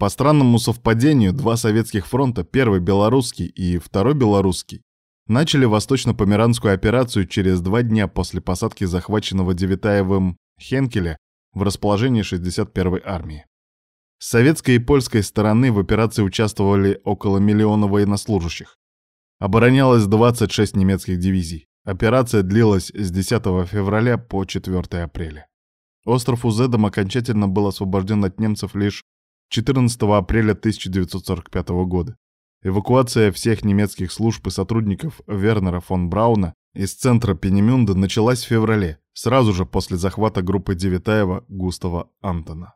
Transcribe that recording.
По странному совпадению, два советских фронта, первый белорусский и второй белорусский, начали восточно-померанскую операцию через два дня после посадки захваченного Девятаевым Хенкеля в расположении 61-й армии. С советской и польской стороны в операции участвовали около миллиона военнослужащих. Оборонялось 26 немецких дивизий. Операция длилась с 10 февраля по 4 апреля. Остров Узедом окончательно был освобожден от немцев лишь 14 апреля 1945 года. Эвакуация всех немецких служб и сотрудников Вернера фон Брауна из центра Пенемюнда началась в феврале, сразу же после захвата группы Девятаева Густава Антона.